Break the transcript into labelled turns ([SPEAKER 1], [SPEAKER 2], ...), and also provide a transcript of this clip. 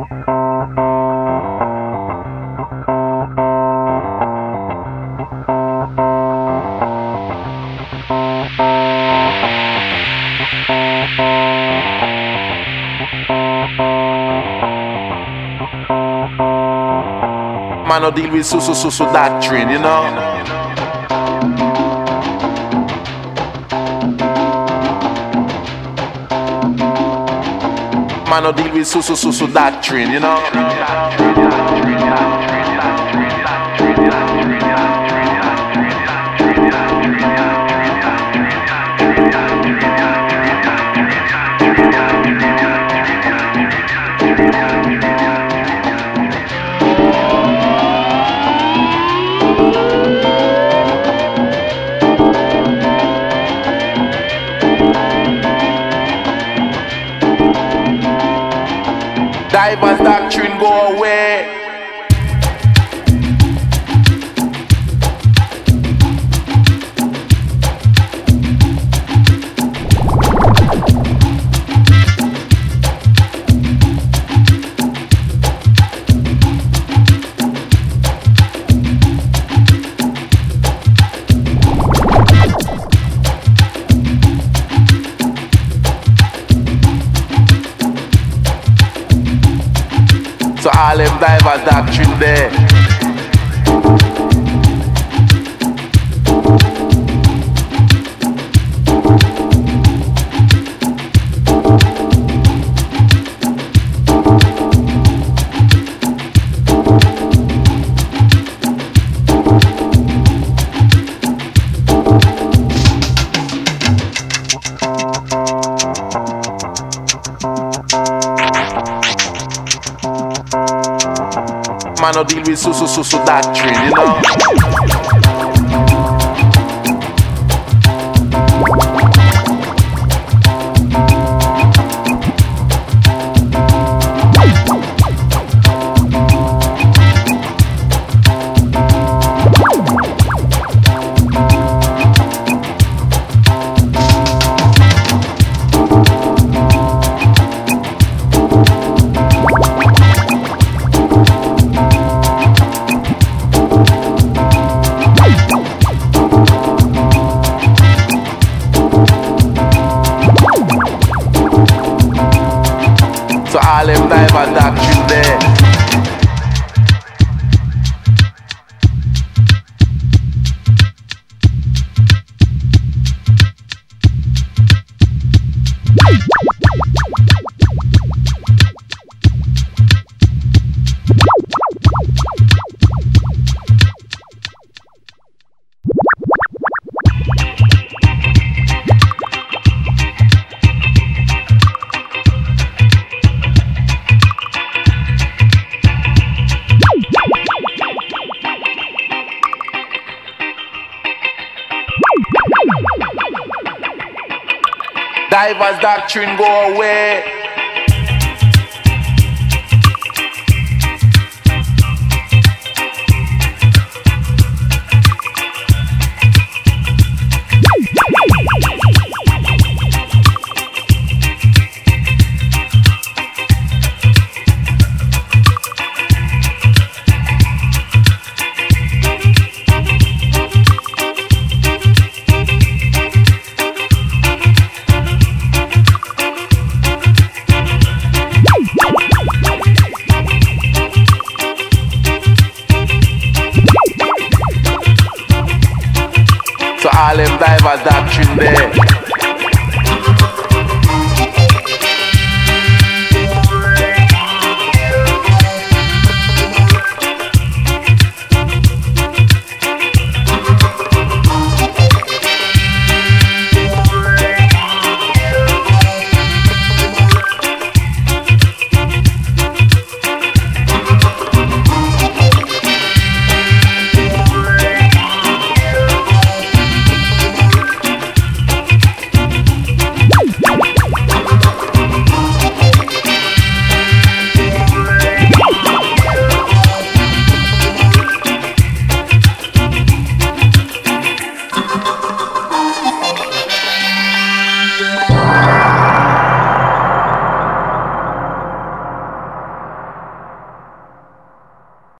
[SPEAKER 1] Man, no deal with so so so so doctrine, you know. Man, no deal with so so so so doctrine, you know. Diverse doctrine go away. Them diverse doctrine there. Man, no deal with so so so doctrine, you know. Diverse doctrine go away. So all them diverse doctrine there.